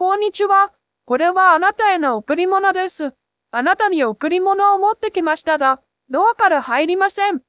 こんにちは。これはあなたへの贈り物です。あなたに贈り物を持ってきましたが、ドアから入りません。